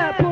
Yeah.